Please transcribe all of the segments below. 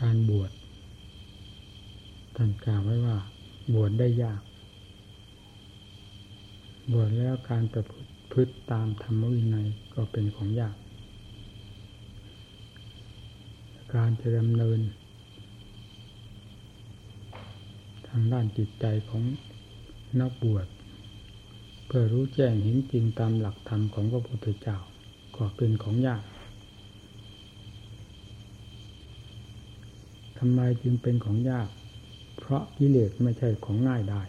การบวชท่านกล่าวไว้ว่า บวชได้ยาก บวชแล้วการประพฤติตามธรรมวินัยก็เป็นของยาก การจะดำเนิน ทางด้านจิตใจของนักบวชเพื่อรู้แจ้งเห็นจริงตามหลักธรรมของพระพุทธเจ้าก็เป็นของยาก ทำไมจึงเป็นของยาก เพราะกิเลสไม่ใช่ของง่ายได้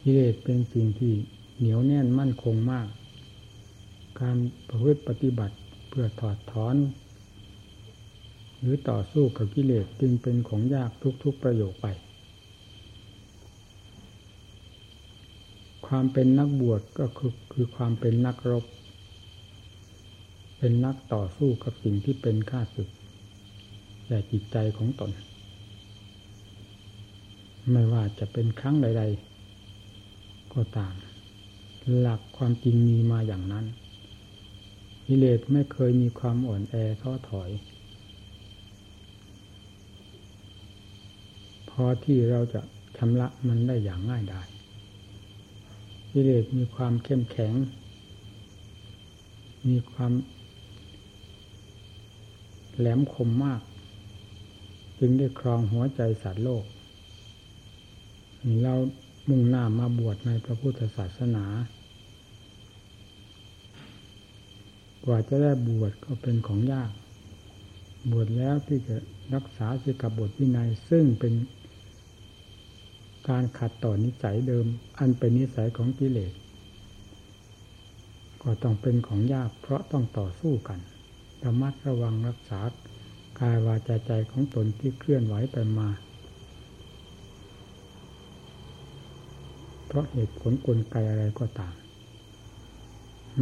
กิเลสเป็นสิ่งที่เหนียวแน่นมั่นคงมาก การประพฤติปฏิบัติเพื่อถอดถอน หรือต่อสู้กับกิเลสจึงเป็นของยากทุกๆประโยคไป ความเป็นนักบวชก็คือคือความเป็นนักรบ เป็นนักต่อสู้กับสิ่งที่เป็นข้าศึก แก่จิตใจของตน ไม่ว่าจะเป็นครั้งใด ๆ ก็ตาม หลักความจริงมีมาอย่างนั้นกิเลสไม่เคยมีความอ่อนแอท้อถอย พอที่เราจะชำระมันได้อย่างง่ายดายกิเลสมีความเข้มแข็ง มีความแหลมคมมาก จึงได้ครองหัวใจสัตว์โลกนี่เรามุ่งหน้ามาบวชในพระพุทธศาสนา กว่าจะได้บวชก็เป็นของยาก บวชแล้วที่จะรักษาสิกบทวินัยซึ่งเป็นการขัดต่อนิสัยเดิม อันเป็นนิสัยของกิเลส ก็ต้องเป็นของยากเพราะต้องต่อสู้กันระมัดระวังรักษา กายวาจาใจของตนที่เคลื่อนไหวไปมา เพราะเหตุผลกลไกอะไรก็ตาม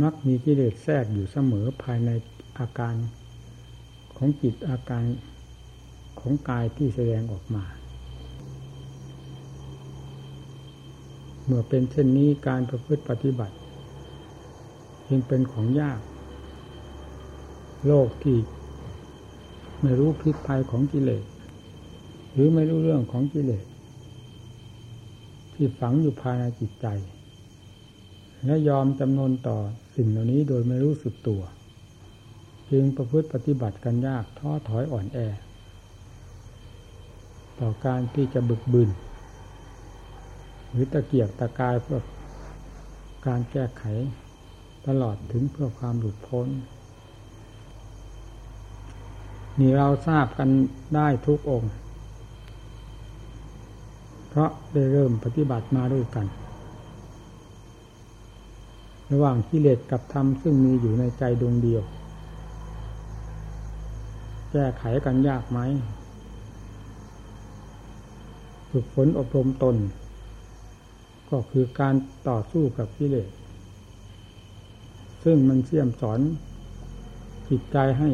มักมีกิเลสแทรกอยู่เสมอภายในอาการของจิตอาการของกายที่แสดงออกมา เมื่อเป็นเช่นนี้การประพฤติปฏิบัติยังเป็นของยาก โลกที่ ไม่รู้พิษภัยของกิเลส หรือไม่รู้เรื่องของกิเลส ที่ฝังอยู่ภายในจิตใจ และยอมจำนนต่อสิ่งเหล่านี้โดยไม่รู้สึกตัว จึงประพฤติปฏิบัติกันยากท้อถอยอ่อนแอ ต่อการที่จะบึกบึนหรือตะเกียกตะกายเพื่อการแก้ไขตลอดถึงเพื่อความหลุดพ้น นี่เราทราบกันได้ทุกองค์ เพราะได้เริ่มปฏิบัติมาด้วยกัน ระหว่างกิเลสกับธรรมซึ่งมีอยู่ในใจดวงเดียว แก้ไขกันยากไหมฝึกฝนอบรมตน ก็คือการต่อสู้กับกิเลส ซึ่งมันเสี่ยมสอนจิตใจให้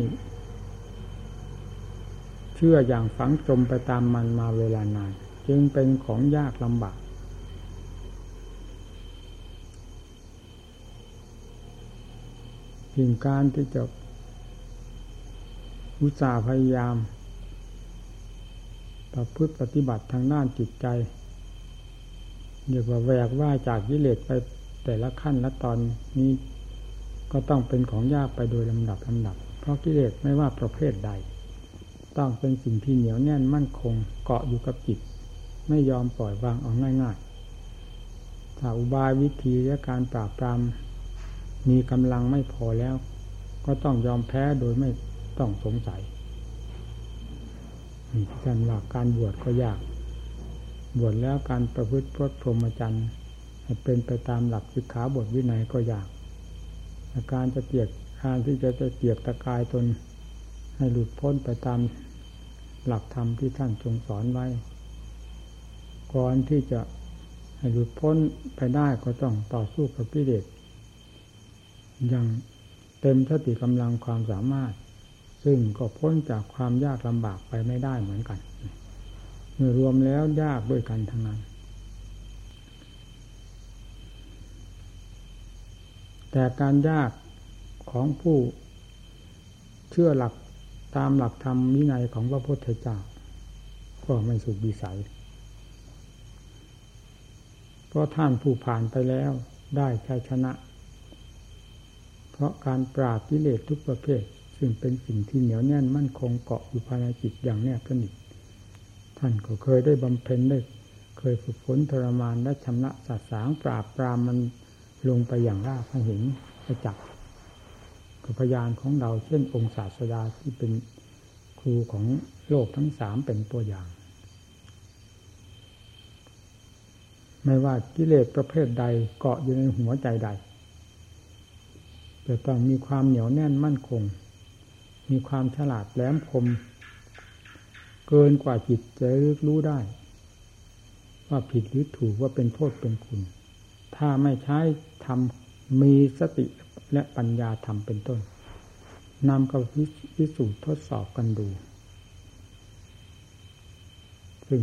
ชื่ออย่างฝังจมไปตามมันมาเวลานาน จึงเป็นของยากลำบากพิงการที่จะอุตสาห์พยายาม ประพฤติปฏิบัติทางด้านจิตใจเรียกว่าแหวกว่าจากกิเลสไปแต่ละขั้นและตอนนี้ก็ต้องเป็นของยากไปโดยลำดับลำดับ เพราะกิเลสไม่ว่าประเภทใด ต้องเป็นสิ่งที่เหนียวแน่นมั่นคงเกาะอยู่กับจิต ไม่ยอมปล่อยวางออกง่ายๆถ้าอุบายวิธีและการปราบปรามมีกำลังไม่พอแล้ว ก็ต้องยอมแพ้โดยไม่ต้องสงสัยนี่ท่านว่าการบวชก็ยาก บวชแล้วการประพฤติพรตพรหมจรรย์ให้เป็นไปตามหลักสิกขาบทวินัยก็ยากการจะเกียกการที่จะจะเกียกตะกายตน ให้หลุดพ้นไปตามหลักธรรมที่ท่านทรงสอนไว้ ก่อนที่จะให้หลุดพ้นไปได้ก็ต้องต่อสู้กับกิเลสอย่างเต็มสติกำลังความสามารถ ซึ่งก็พ้นจากความยากลำบากไปไม่ได้เหมือนกันเมื่อรวมแล้วยากด้วยกันทั้งนั้น แต่การยากของผู้เชื่อหลัก ตามหลักธรรมวินัยของพระพุทธเจ้า ก็ไม่สุขวิสัย เพราะท่านผู้ผ่านไปแล้วได้ชัยชนะ เพราะการปราบกิเลสทุกประเภท ซึ่งเป็นสิ่งที่เหนียวแน่นมั่นคงเกาะอยู่ภายในจิตอย่างแนบสนิทท่านก็เคยได้บำเพ็ญได้เคยฝึกฝนทรมานและชำระสัสางปราบปรามมันลงไปอย่างราบเห็นประจักษ์ กับพยานของเราเช่นองค์ศาสดาที่เป็นครูของโลกทั้งสามเป็นตัวอย่าง ไม่ว่ากิเลสประเภทใดเกาะอยู่ในหัวใจใดจะต้องมีความเหนียวแน่นมั่นคง มีความฉลาดแหลมคม เกินกว่าจิตจะรึกรู้ได้ ว่าผิดหรือถูกว่าเป็นโทษเป็นคุณ ถ้าไม่ใช้ทำมีสติ และปัญญาธรรมเป็นต้นนำกับพิสูจน์ทดสอบกันดู ซึ่ง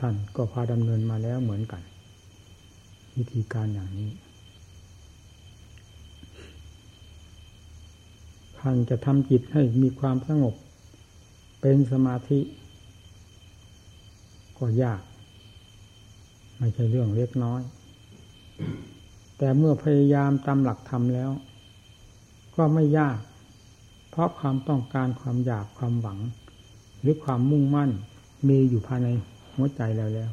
ท่านก็พาดำเนินมาแล้วเหมือนกัน วิธีการอย่างนี้ท่านจะทำจิตให้มีความสงบ เป็นสมาธิ ก็ยาก ไม่ใช่เรื่องเล็กน้อย แต่เมื่อพยายามตามหลักธรรมแล้ว ก็ไม่ยาก เพราะความต้องการความอยากความหวัง หรือความมุ่งมั่นมีอยู่ภายในหัวใจแล้วแล้ว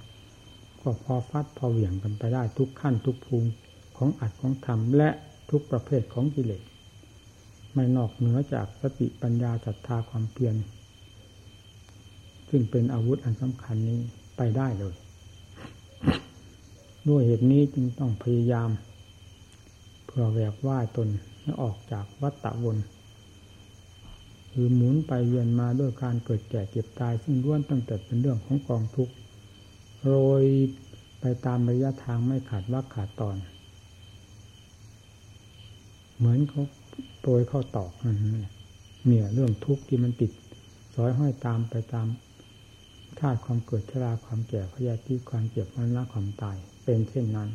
ก็พอฟัดพอเหวี่ยงกันไปได้ทุกขั้นทุกภูมิของอัดของธรรมและทุกประเภทของกิเลสไม่นอกเหนือจากสติปัญญาศรัทธาความเพียรซึ่งเป็นอาวุธอันสำคัญนี้ไปได้เลย ด้วยเหตุนี้จึงต้องพยายาม พื่อแวกว่ายตนออกจากวัฏฏะวนคือหมุนไปเวียนมาด้วยการเกิดแก่เก็บตาย ซึ่งล้วนตั้งแต่เป็นเรื่องของกองทุกข์โรยไปตามระยะทางไม่ขาดว่าขาดตอน เหมือนเขาโปรยเข้าตอกนั่นเนี่ยเรื่องทุกข์ที่มันติดสอยห้อยตามไปตามธาตุความเกิดชราความแก่พยาธิความเจ็บมันละความตายเป็นเช่นนั้น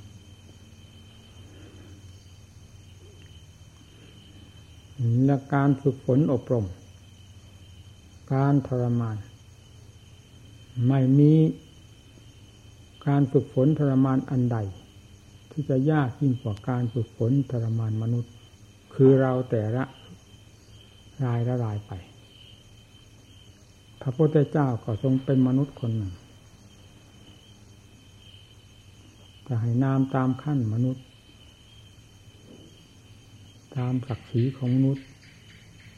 และการฝึกฝนอบรม การทรมาน ไม่มีการฝึกฝนทรมานอันใด ที่จะยากยิ่งกว่าการฝึกฝนทรมานมนุษย์ คือเราแต่ละรายละรายไป พระพุทธเจ้าก็ทรงเป็นมนุษย์คนหนึ่งจะให้นามตามขั้นมนุษย์ ตามศักดิ์ศรีของมนุษย์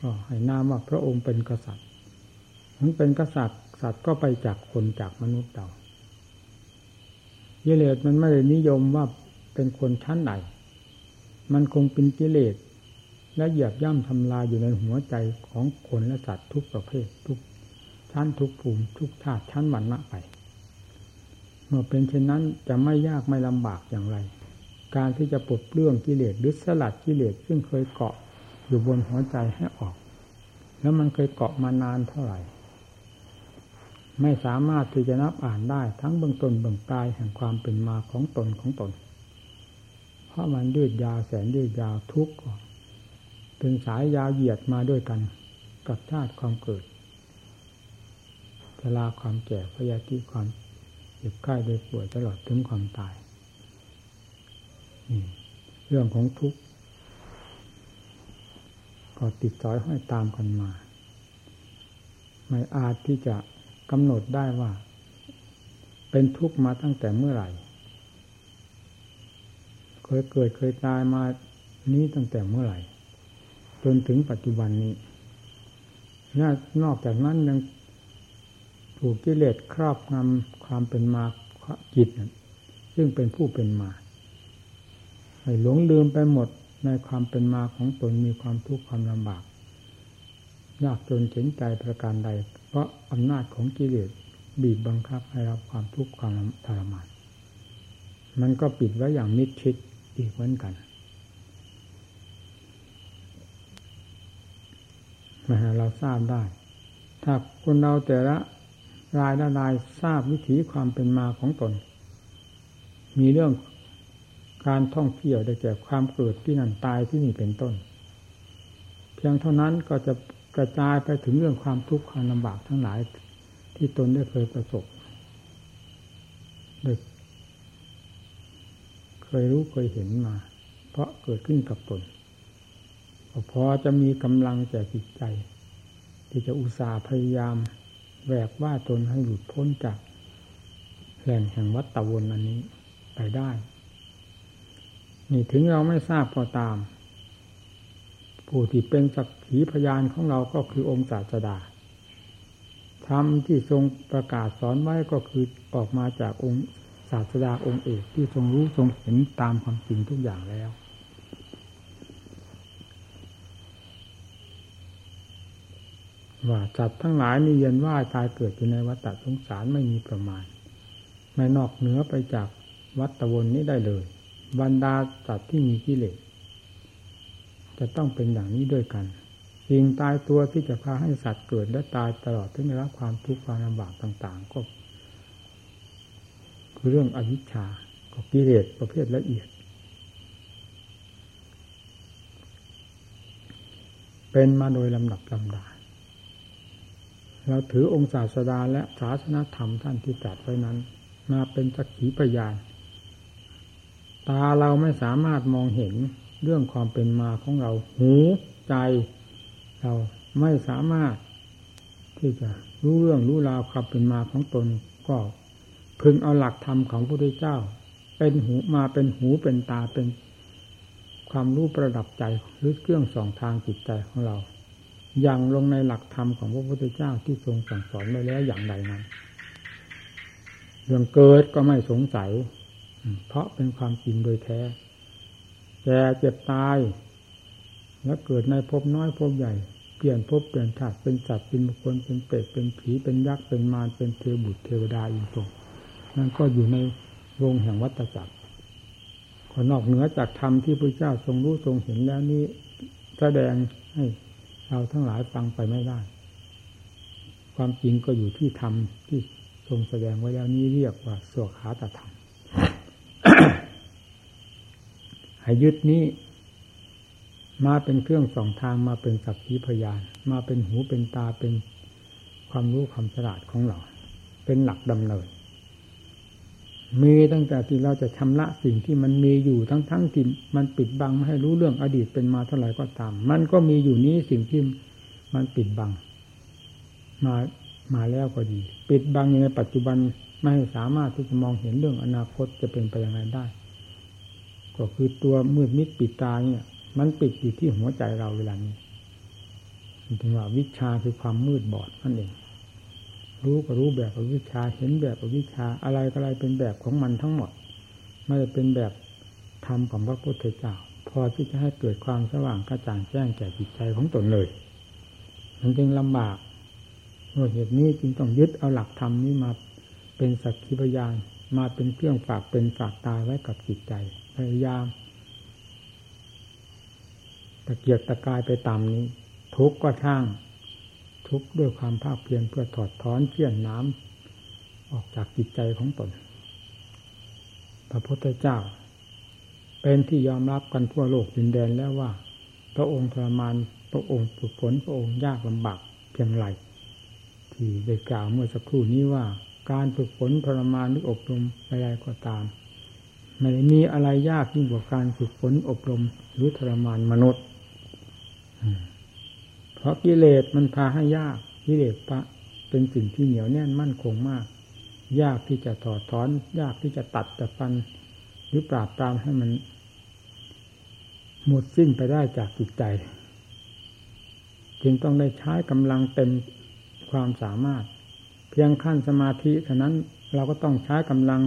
ก็ให้นามว่าพระองค์เป็นกษัตริย์ถึงเป็นกษัตริย์สัตว์ก็ไปจากคนจากมนุษย์เรากิเลสมันไม่ได้นิยมว่าเป็นคนชั้นไหนมันคงเป็นกิเลสและเหยียบย่ำทำลายอยู่ในหัวใจของคนและสัตว์ทุกประเภททุกชั้นทุกภูมิทุกชาติชั้นวรรณะไป เมื่อเป็นเช่นนั้นจะไม่ยากไม่ลำบากอย่างไร การที่จะปลดเปลื้องกิเลสหรือสลัดกิเลสซึ่งเคยเกาะอยู่บนหัวใจให้ออก แล้วมันเคยเกาะมานานเท่าไหร่ ไม่สามารถที่จะนับอ่านได้ทั้งเบื้องต้นเบื้องปลายแห่งความเป็นมาของตนของตน เพราะมันยืดยาวแสนยืดยาวทุกข์เป็นสายยาวเหยียดมาด้วยกัน กับชาติความเกิดชราความแก่พยาธิความเจ็บไข้โดยป่วยตลอดถึงความตาย เรื่องของทุกข์ก็ติดสอยห้อยตามกันมา ไม่อาจที่จะกำหนดได้ว่า เป็นทุกข์มาตั้งแต่เมื่อไหร่ เคยเกิดเคยตายมานี้ตั้งแต่เมื่อไหร่ จนถึงปัจจุบันนี้นอกจากนั้นยังถูกกิเลสครอบงำความเป็นมาจิต ซึ่งเป็นผู้เป็นมา ห้หลงลืมไปหมดในความเป็นมาของตนมีความทุกข์ความลำบากยากจนเข็นใจประการใด เพราะอำนาจของกิเลสบีบบังคับให้รับความทุกข์ความทรมาน มันก็ปิดไว้อย่างมิดชิดอีกเหมือนกันมาเราทราบได้ ถ้าคนเราแต่ละรายละรายทราบวิถีความเป็นมาของตน มีเรื่อง การท่องเที่ยวได้แก่ความเกิดที่นั่นตายที่นี่เป็นต้น เพียงเท่านั้นก็จะกระจายไปถึงเรื่องความทุกข์ความลำบากทั้งหลายที่ตนได้เคยประสบโดยเคยรู้เคยเห็นมา เพราะเกิดขึ้นกับตนพอจะมีกำลังแก่จิตใจ ที่จะอุตส่าห์พยายามแหวกว่าตนให้หลุดพ้นจากแหล่งแห่งวัฏฏวนอันนี้ไปได้ นี่ถึงเราไม่ทราบก็ตาม ผู้ที่เป็นสักขีพยานของเราก็คือองค์ศาสดาธรรมที่ทรงประกาศสอนไว้ก็คือออกมาจากองค์ศาสดาองค์เอกที่ทรงรู้ทรงเห็นตามความจริงทุกอย่างแล้ว ว่าจัดทั้งหลายมีเย็นว่าตายเกิดอยู่ในวัฏสงสารไม่มีประมาณ ไม่นอกเหนือไปจากวัฏวนนี้ได้เลย บรรดาจัดที่มีกิเลสจะต้องเป็นอย่างนี้ด้วยกันสิ่งตายตัวที่จะพาให้สัตว์เกิดและตายตลอดถึงได้รับความทุกข์ความลำบากต่าง ๆ ก็ คือเรื่องอวิชชาก็กิเลสประเภทละเอียด เป็นมาโดยลำดับลำดาเราถือองค์ศาสดาและศาสนาธรรมท่านที่ตรัสไว้นั้น มาเป็นสักขีพยาน ตาเราไม่สามารถมองเห็นเรื่องความเป็นมาของเรา หูใจเราไม่สามารถที่จะรู้เรื่องรู้ราวความเป็นมาของตนก็พึงเอาหลักธรรมของพระพุทธเจ้า เป็นหูมาเป็นหูเป็นตาเป็นความรู้ประดับใจหรือเครื่องส่องทางจิตใจของเรา อย่างลงในหลักธรรมของพระพุทธเจ้าที่ทรงสั่งสอนไว้แล้วอย่างใดนั้น เรื่องเกิดก็ไม่สงสัย เพราะเป็นความจริงโดยแท้แก่เจ็บตาย แล้วเกิดในภพน้อยภพใหญ่ เปลี่ยนภพเปลี่ยนชาติเป็นสัตว์เป็นบุคคลเป็นเปรตเป็นผีเป็นยักษ์เป็นมารเป็นเทวบุตรเทวดาอยู่ตรงนั่นก็อยู่ในวงแห่งวัฏจักรขอนอกเหนือจากธรรมที่พระเจ้าทรงรู้ทรงเห็นแล้วนี้แสดงให้เราทั้งหลายฟังไปไม่ได้ ความจริงก็อยู่ที่ธรรมที่ทรงแสดงไว้แล้วนี้เรียกว่าสวขาตธรรม ให้ยึดนี้มาเป็นเครื่องส่องทางมาเป็นสักขีพยาน มาเป็นหูเป็นตาเป็นความรู้ความฉลาดของเรา เป็นหลักดำเนิน มีตั้งแต่ที่เราจะชำระสิ่งที่มันมีอยู่ทั้งๆทที่มันปิดบังไม่ให้รู้เรื่องอดีตเป็นมาเท่าไหร่ก็ตาม มันก็มีอยู่นี้สิ่งที่มันปิดบัง มามาแล้วก็ดี ปิดบังในปัจจุบันไม่สามารถที่จะมองเห็นเรื่องอนาคตจะเป็นไปอย่างไรได้ ก็คือตัวมืดมิดปิดตาเนี่ย มันปิดอยู่ที่หัวใจเราเวลานี้ถึงว่าวิชาคือความมืดบอดนั่นเองรู้ก็รู้แบบอวิชาเห็นแบบอวิชาอะไรก็อะไรเป็นแบบของมันทั้งหมดไม่ได้เป็นแบบธรรมของพระพุทธเจ้า พอที่จะให้เกิดความสว่างกระจ่างแจ้งแก่จิตใจของตนเลยมันจึงลำบากเพราะเหตุนี้จึงต้องยึดเอาหลักธรรมนี้มาเป็นสักขีพยานมาเป็นเครื่องฝากเป็นฝากตาไว้กับจิตใจ พยายามตะเกียกตะกายไปตามนี้ ทุกข์ก็ช่าง ทุกข์ด้วยความภาคเพียรเพื่อถอดถอนเชี่ยนน้ำออกจากจิตใจของตน พระพุทธเจ้า เป็นที่ยอมรับกันทั่วโลกดินแดนแล้วว่า พระองค์ทรมานพระองค์ฝึกฝนพระองค์ยากลำบากเพียงไรที่ได้กล่าวเมื่อสักครู่นี้ว่า การฝึกฝนทรมานหรืออบรมอะไรก็ตาม ไม่มีอะไรยากยิ่งกว่าการฝึกฝนอบรมหรือทรมานมนุษย์ เพราะกิเลสมันพาให้ยาก กิเลสปะเป็นสิ่งที่เหนียวแน่นมั่นคงมาก ยากที่จะถอดถอน ยากที่จะตัดแต่ฟัน หรือปราบปรามให้มัน หมดสิ้นไปได้จากจิตใจ จึงต้องได้ใช้กำลังเต็มความสามารถ เพียงขั้นสมาธิเท่านั้นเราก็ต้องใช้กำลัง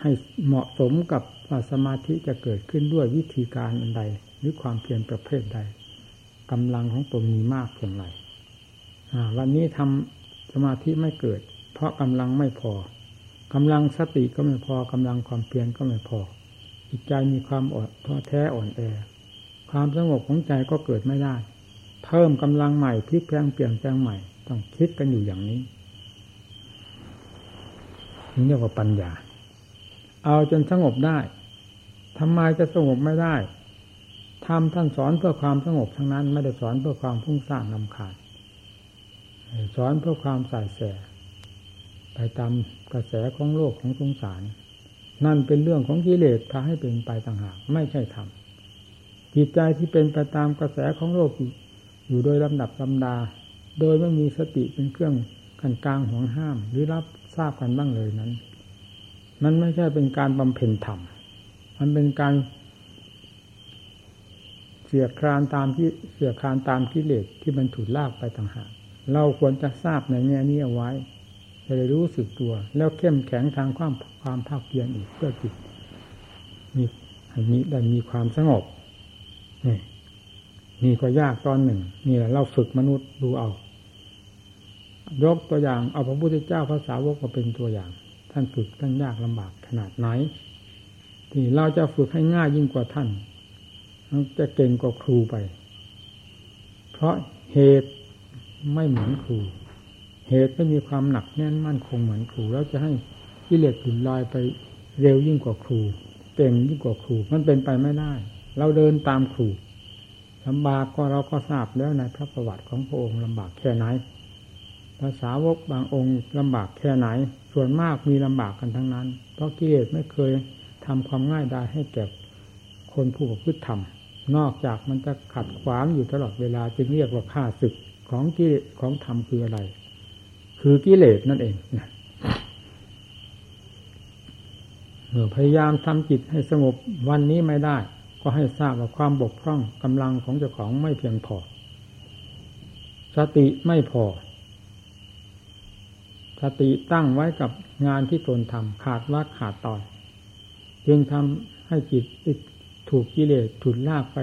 ให้เหมาะสมกับสมาธิจะเกิดขึ้นด้วยวิธีการอันใด หรือความเพียรประเภทใดกำลังของตนมีมากเพียงไรวันนี้ทำสมาธิไม่เกิด เพราะกำลังไม่พอกำลังสติก็ไม่พอกำลังความเพียรก็ไม่พอจิตใจมีความอ่อนท้อแท้อ่อนแอ ความสงบของใจก็เกิดไม่ได้ เพิ่มกำลังใหม่พลิกแปลงเปลี่ยนแปลงใหม่ ต้องคิดกันอยู่อย่างนี้นี่เรียกว่าปัญญา เอาจนสงบได้ทำไมจะสงบไม่ได้ทรมท่านสอนเพื่อความสงบทั้งนั้น ไม่ได้สอนเพื่อความฟุ้งซ่านลำคาญสอนเพื่อความใส่แส ไปตามกระแสของโลกของสงสาร นั่นเป็นเรื่องของกิเลสพาให้เป็นไปต่างหากไม่ใช่ธรรมจิตใจที่เป็นไปตามกระแสของโลกอยู่โดยลำดับลำดา โดยไม่มีสติเป็นเครื่องกันกลางห่วงห้าม หรือรับทราบกันบ้างเลยนั้น มันไม่ใช่เป็นการบำเพ็ญธรรม มันเป็นการเสียครานตามที่เสียครานตามกิเลสที่มันถูกลากไปต่างหาก เราควรจะทราบในแง่นี้เอาไว้จะได้รู้สึกตัว แล้วเข้มแข็งทางความความภาคเพียรอีกเพื่อจิตมีให้มีได้มีความสงบนี่นี่ก็ยากตอนหนึ่ง นี่แหละเราฝึกมนุษย์ดูเอา ยกตัวอย่างเอาพระพุทธเจ้าภาษาวกมาเป็นตัวอย่าง ท่านฝึกท่านยากลำบากขนาดไหน ที่เราจะฝึกให้ง่ายยิ่งกว่าท่านจะเก่งกว่าครูไป เพราะเหตุไม่เหมือนครู เหตุไม่มีความหนักแน่นมั่นคงเหมือนครู แล้วจะให้กิเลสหลุดลอยไปเร็วยิ่งกว่าครูเก่งยิ่งกว่าครู มันเป็นไปไม่ได้ เราเดินตามครูลำบากก็เราก็ทราบแล้วในพระประวัติของพระองค์ลำบากแค่ไหนภาษาวกบางองค์ลำบากแค่ไหน ส่วนมากมีลำบากกันทั้งนั้น เพราะกิเลสไม่เคยทำความง่ายได้ให้แก่คนผู้ประพฤติธรรม นอกจากมันจะขัดขวางอยู่ตลอดเวลาจึงเรียกว่าข้าศึกของกิเลสของธรรมคืออะไร คือกิเลสนั่นเองเมื่อพยายามทำจิตให้สงบวันนี้ไม่ได้ ก็ให้ทราบว่าความบกพร่องกำลังของเจ้าของไม่เพียงพอ สติไม่พอ สติตั้งไว้กับงานที่ตนทำขาดว่าขาดตอนจึงทำให้จิตถูกกิเลสถุนลากไป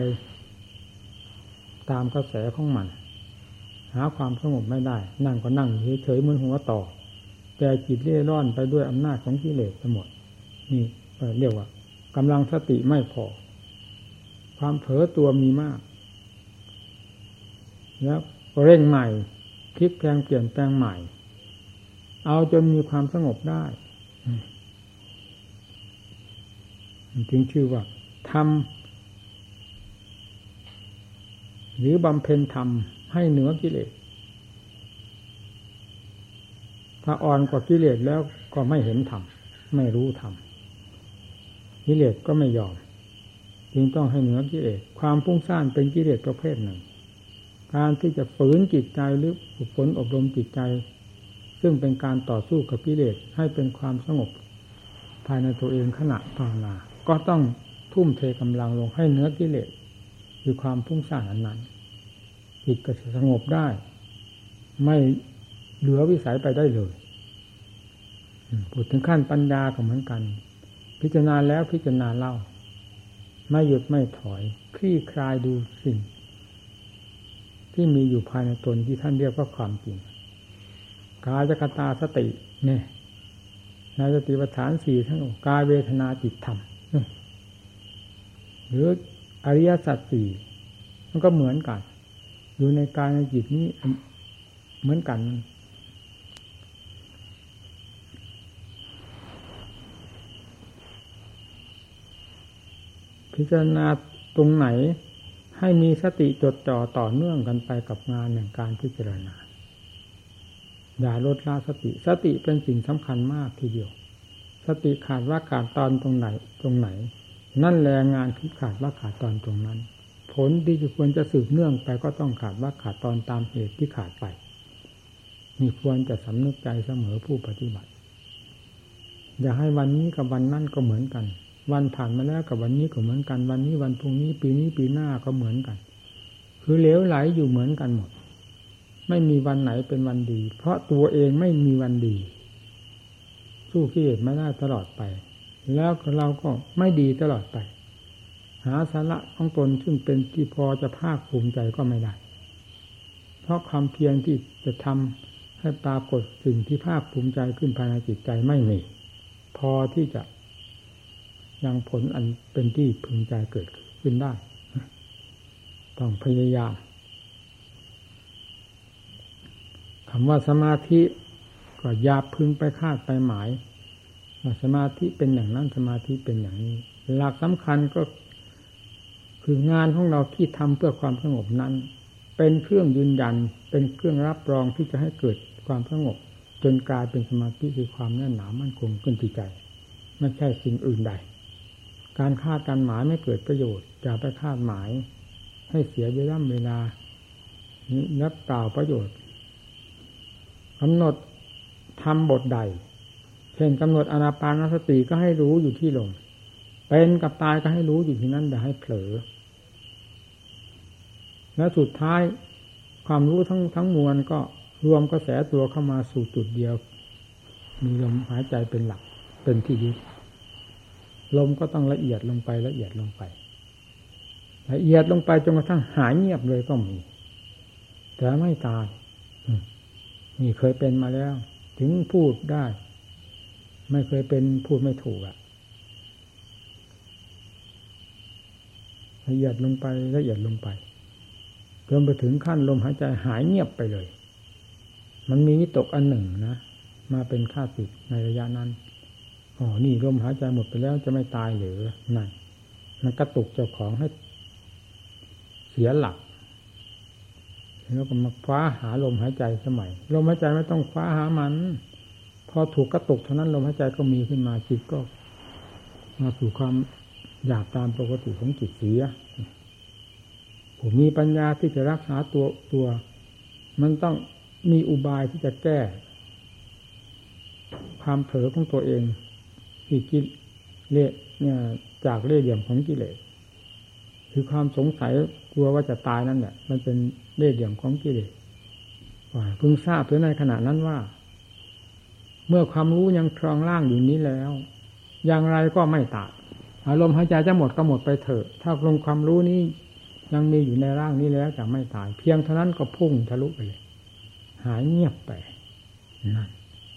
ตามกระแสของมัน หาความสงบไม่ได้ นั่งก็นั่งเฉยๆเหมือนหัวต่อ แต่จิตเล่ร่อนไปด้วยอำนาจของกิเลสทั้งหมด นี่เรียกว่ากำลังสติไม่พอ ความเผลอตัวมีมาก แล้วเร่งใหม่คลิกแปลงเปลี่ยนแปลงใหม่ เอาจนมีความสงบได้จึงชื่อว่าทำหรือบำเพ็ญธรรมให้เหนือกิเลส ถ้าอ่อนกว่ากิเลสแล้วก็ไม่เห็นธรรมไม่รู้ธรรมกิเลสก็ไม่ยอม จึงต้องให้เหนือกิเลส ความพุ่งสร้างเป็นกิเลสประเภทหนึ่ง การที่จะฝืนจิตใจหรือฝึกฝนอบรมจิตใจ ซึ่งเป็นการต่อสู้กับกิเลสให้เป็นความสงบ ภายในตัวเองขณะภาวนา ก็ต้องทุ่มเทกำลังลงให้เนื้อกิเลสคือความพุ่งสร้างนั้นจิตก็จะสงบได้ ไม่เหลือวิสัยไปได้เลยพูดถึงขั้นปัญญาก็เหมือนกัน พิจารณาแล้วพิจารณาเล่า ไม่หยุดไม่ถอย คลี่คลายดูสิ่ง ที่มีอยู่ภายในตนที่ท่านเรียกว่าความจริง กายกตาสติเนี่ยในสติปัฏฐานสี่ทั้งกายเวทนาจิตธรรมหรืออริยสัจสี่มันก็เหมือนกัน อยู่ในกายในจิตนี้เหมือนกันพิจารณาตรงไหนให้มีสติจดจ่อต่อเนื่องกันไปกับงานอย่างการพิจารณา อย่าลดละสติ สติเป็นสิ่งสำคัญมากทีเดียว สติขาดว่าขาดตอนตรงไหนตรงไหน นั่นแหละงานที่ขาดว่าขาดตอนตรงนั้น ผลที่จะควรจะสืบเนื่องไปก็ต้องขาดว่าขาดตอนตามเหตุที่ขาดไปมีควรจะสำนึกใจเสมอผู้ปฏิบัติ อย่าให้วันนี้กับวันนั่นก็เหมือนกัน วันผ่านมาแล้วกับวันนี้ก็เหมือนกัน วันนี้วันพรุ่งนี้ปีนี้ปีหน้าก็เหมือนกัน คือเหลวไหลอยู่เหมือนกันหมด ไม่มีวันไหนเป็นวันดี เพราะตัวเองไม่มีวันดี สู้กิเลสไม่ได้ตลอดไป แล้วเราก็ไม่ดีตลอดไป หาสาระของตนซึ่งเป็นที่พอจะภาคภูมิใจก็ไม่ได้ เพราะความเพียรที่จะทำให้ปรากฏสิ่งที่ภาคภูมิใจขึ้นภายในจิตใจไม่มีพอที่จะยังผลอันเป็นที่พึงใจเกิดขึ้นได้ ต้องพยายาม คำว่าสมาธิก็ยาพึงไปคาดไปหมายว่าสมาธิเป็นอย่างนั้นสมาธิเป็นอย่างนี้ หลักสำคัญก็คืองานของเราที่ทำเพื่อความสงบนั้น เป็นเครื่องยืนยัน เป็นเครื่องรับรองที่จะให้เกิดความสงบ จนกลายเป็นสมาธิคือความแน่นหนามั่นคงขึ้นที่ใจไม่ใช่สิ่งอื่นใด การคาดการหมายไม่เกิดประโยชน์อย่าไปคาดหมาย ให้เสียเวลาเวลานับเปล่าประโยชน์ กำหนดทำบทใด เช่นกำหนดอนาปานสติก็ให้รู้อยู่ที่ลม เป็นกับตายก็ให้รู้อยู่ที่นั้นอย่าให้เผลอ และสุดท้ายความรู้ทั้งทั้งมวลก็รวมกระแสตัวเข้ามาสู่จุดเดียว มีลมหายใจเป็นหลักเป็นที่ยึดลมก็ต้องละเอียดลงไปละเอียดลงไป ละเอียดลงไปจนกระทั่งหายเงียบเลยก็มี แต่ไม่ตาย นี่เคยเป็นมาแล้ว ถึงพูดได้ ไม่เคยเป็นพูดไม่ถูกอะละเอียดลงไปละเอียดลงไปจนไปถึงขั้นลมหายใจหายเงียบไปเลย มันมีวิตกอันหนึ่งนะ มาเป็นค่าสิทในระยะนั้นอ๋อนี่ลมหายใจหมดไปแล้วจะไม่ตายหรือนั่นมันกระตุกเจ้าของให้เสียหลัก แล้วก็มาคว้าหาลมหายใจสมัยลมหายใจไม่ต้องคว้าหามัน พอถูกกระตุกเท่านั้นลมหายใจก็มีขึ้นมาจิตก็มาสู่ความอยากตามปกติของจิตเสียผมมีปัญญาที่จะรักษาตัวตัว มันต้องมีอุบายที่จะแก้ ความเผลอของตัวเองที่กิเลสเนี่ยจากเล่ห์เหลี่ยมของกิเลส คือความสงสัยกลัวว่าจะตายนั่นแหละ มันเป็นเล่ห์เหลี่ยมของกิเลสเพิ่งทราบเพื่อในขณะนั้นว่า เมื่อความรู้ยังครองร่างอยู่นี้แล้ว อย่างไรก็ไม่ตายอารมณ์หายใจจะหมดก็หมดไปเถอะ ถ้าลงความรู้นี้ยังมีอยู่ในร่างนี้แล้วจะไม่ตาย เพียงเท่านั้นก็พุ่งทะลุไปเลยหายเงียบไปนั่น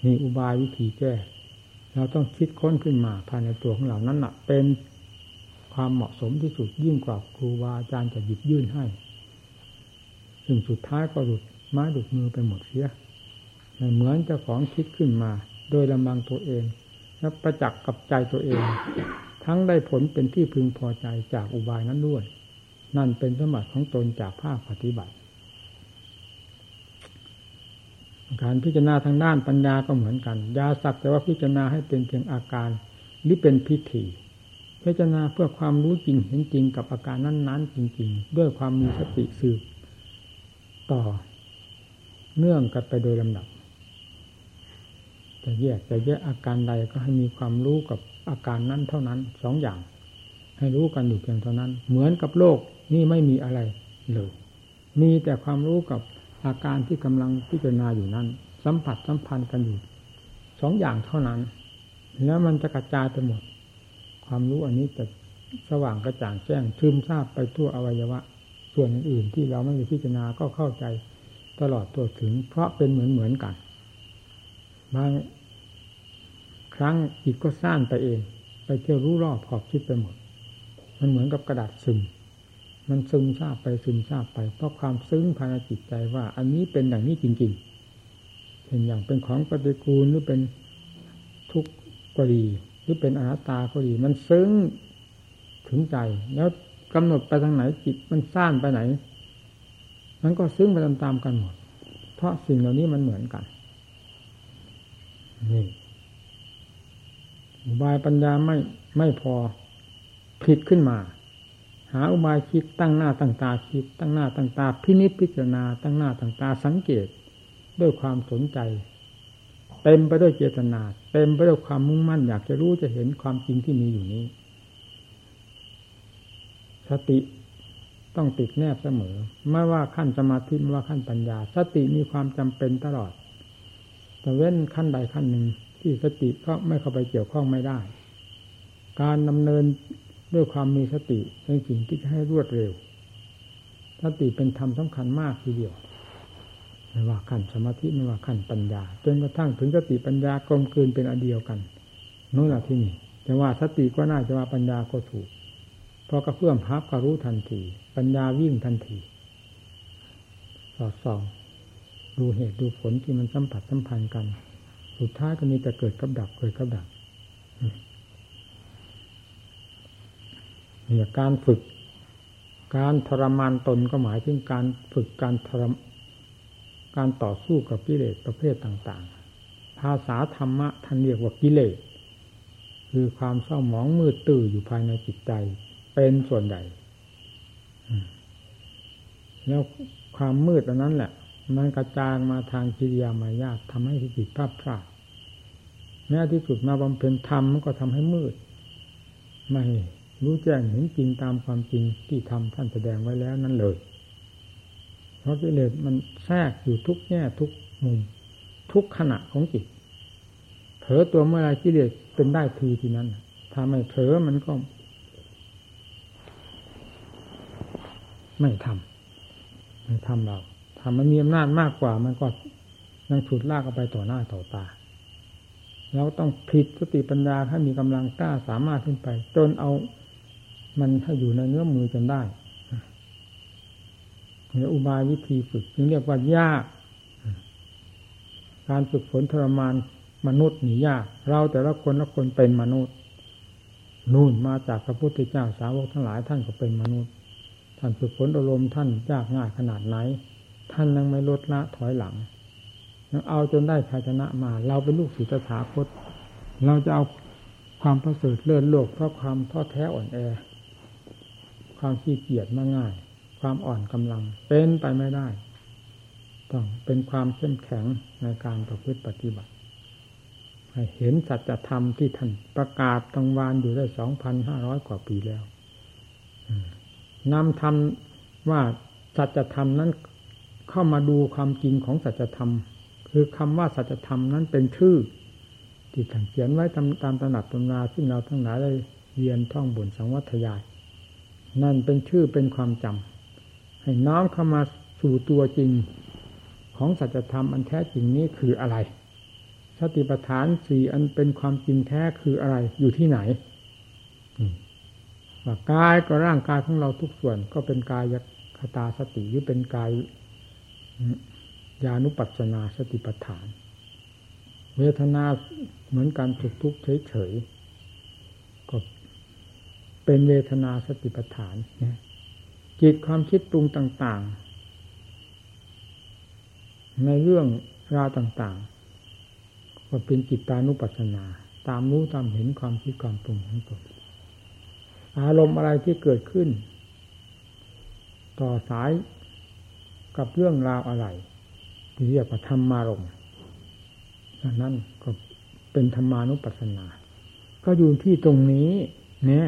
นี่อุบายวิธีแก้เราต้องคิดค้นขึ้นมาภายในตัวของเรานั้นนะเป็น ความเหมาะสมที่สุดยิ่งกว่าครูบาอาจารย์จะหยิบยื่นให้ซึ่งสุดท้ายก็หลุดไม้หลุดมือไปหมดเสียเหมือนเจ้าของคิดขึ้นมา โดยลำบังตัวเองและประจักษ์กับใจตัวเอง ทั้งได้ผลเป็นที่พึงพอใจจากอุบายนั้นด้วย นั่นเป็นสมบัติของตนจากภาคปฏิบัติ การพิจารณาทางด้านปัญญาก็เหมือนกันยาสักแต่ว่าพิจารณาให้เป็นเพียงอาการหรือเป็นพิธี พิจารณาเพื่อความรู้จริงเห็นจริงกับอาการนั้นๆ จริง ๆ ด้วยความมีสติสืบต่อ เนื่องกันไปโดยลำดับจะแยกจะแยกอาการใดก็ให้มีความรู้กับอาการนั้นเท่านั้นสองอย่าง ให้รู้กันอยู่เพียงเท่านั้น เหมือนกับโลกนี่ไม่มีอะไรเลยมีแต่ความรู้กับอาการที่กำลังพิจารณาอยู่นั้น สัมผัสสัมพันธ์กันอยู่สองอย่างเท่านั้น แล้วมันจะกระจายไปหมด ความรู้อันนี้จะสว่างกระจ่างแจ้งทึมทราบไปทั่วอวัยวะ ส่วนอื่นๆที่เราไม่ได้พิจารณาก็เข้าใจตลอดตัวถึง เพราะเป็นเหมือนเหมือนกันบางครั้งจิตก็สร้างไปเอง ไปเที่ยวรู้รอบขอบคิดไปหมด มันเหมือนกับกระดาษซึม มันซึมซาบไปซึมซาบไป เพราะความซึ้งภายในจิตใจว่า อันนี้เป็นอย่างนี้จริง ๆเป็นอย่างเป็นของปฏิกูลหรือเป็นทุกข์ก็ดี รือเป็นอนัตตาก็ดี มันซึ้งถึงใจ แล้วกำหนดไปทางไหนจิตมันสร้างไปไหน มันก็ซึ้งไปตามๆกันหมด เพราะสิ่งเหล่านี้มันเหมือนกัน นี่บายปัญญาไม่ไม่พอผิดขึ้นมา หาอุบายคิดตั้งหน้าตั้งตาคิด ตั้งหน้าตั้งตาพินิจพิจารณา ตั้งหน้าตั้งตาสังเกต ด้วยความสนใจ เต็มไปด้วยเจตนา เต็มไปด้วยความมุ่งมั่น อยากจะรู้จะเห็นความจริงที่มีอยู่นี้ สติต้องติดแนบเสมอ ไม่ว่าขั้นสมาธิไม่ว่าขั้นปัญญา สติมีความจำเป็นตลอด แต่เว้นขั้นใดขั้นหนึ่งที่สติก็ไม่เข้าไปเกี่ยวข้องไม่ได้ การดำเนินด้วยความมีสติเป็นสิ่งที่จะให้รวดเร็ว สติเป็นธรรมสำคัญมากทีเดียว ไม่ว่าขั้นสมาธิไม่ว่าขั้นปัญญา จนกระทั่งถึงสติปัญญากลมกลืนเป็นอันเดียวกันนั่นแหละที่นี่จะว่าสติก็น่าจะว่าปัญญาก็ถูกพอกระเพื่อมพับก็รู้ทันที ปัญญาวิ่งทันที สอดส่องดูเหตุดูผลที่มันสัมผัสสัมพันธ์กัน สุดท้ายก็มีแต่เกิดกับดับเกิดกับดับเนี่ยการฝึก การทรมานตนก็หมายถึงการฝึกการทรม การต่อสู้กับกิเลสประเภทต่างๆ ภาษาธรรมะท่านเรียกว่ากิเลส คือความเศร้าหมองมืดตื้ออยู่ภายในจิตใจเป็นส่วนใหญ่แล้วความมืดอันนั้นแหละ มันกระจางมาทางกิริยามายาททำให้จิตภาพพลาดแม้ที่สุดมาบำเพ็ญธรรมมันก็ทำให้มืด ไม่รู้แจ้งเห็นจริงตามความจริงที่ทำท่านแสดงไว้แล้วนั่นเลย เพราะกิเลสมันแทรกอยู่ทุกแง่ทุกมุม ทุกขณะของจิต เผลอตัวเมื่อไรกิเลสเป็นได้ทีทีนั้น ถ้าไม่เผลอมันก็ ไม่ทำไม่ทำเราทำมันมีอำนาจมากกว่า มันก็ยังฉุดลากเอาไปต่อหน้าต่อตาเราต้องผิดสติปัญญาให้มีกำลังกล้าสามารถขึ้นไป จนเอามันให้อยู่ในเนื้อมือจนได้ อุบายวิธีฝึกจึงเรียกว่ายาก การฝึกฝนทรมานมนุษย์หนียาก เราแต่ละคนละคนเป็นมนุษย์ นู่นมาจากพระพุทธเจ้าสาวกทั้งหลายท่านก็เป็นมนุษย์ ท่านฝึกฝนอารมณ์ท่านยากง่ายขนาดไหน ท่านยังไม่ลดละถอยหลัง เอาจนได้ภาชนะมา เราเป็นลูกศิษย์ถาคต เราจะเอาความประเสริฐเลิศโลกเพราะความท้อแท้อ่อนแอ ความขี้เกียจมาง่าย ความอ่อนกำลัง เป็นไปไม่ได้ ต้องเป็นความเข้มแข็งในการประพฤติปฏิบัติให้เห็นสัจธรรมที่ท่านประกาศตังวานอยู่ได้สองพันห้าร้อยกว่าปีแล้วนำธรรมว่าสัจธรรมนั้นเข้ามาดูความจริงของสัจธรรม คือคำว่าสัจธรรมนั้นเป็นชื่อที่ท่านเขียนไว้ตามตามตำหนักตำราซึ่งเราทั้งหลายได้เรียนท่องบนสังวัตยาย นั่นเป็นชื่อเป็นความจำ ให้น้อมเข้ามาสู่ตัวจริงของสัจธรรมอันแท้จริงนี้คืออะไร สติปัฏฐานสี่อันเป็นความจริงแท้คืออะไร อยู่ที่ไหนว่ากายก็ร่างกายของเราทุกส่วนก็เป็นกายคตาสติหรือเป็นกายญาณุปัสนาสติปัฏฐาน เวทนาเหมือนการทุกทุกเฉยๆก็เป็นเวทนาสติปัฏฐานเนี่ย จิตความคิดปรุงต่างๆ ในเรื่องราวต่างๆ ก็เป็นจิตตานุปัสสนา ตามรู้ตามเห็นความคิดความปรุงของตนอารมณ์อะไรที่เกิดขึ้น ต่อสายกับเรื่องราวอะไรที่เรียกว่าธรรมารมนั่นก็เป็นธรรมานุปัสสนา ก็อยู่ที่ตรงนี้ เนี่ย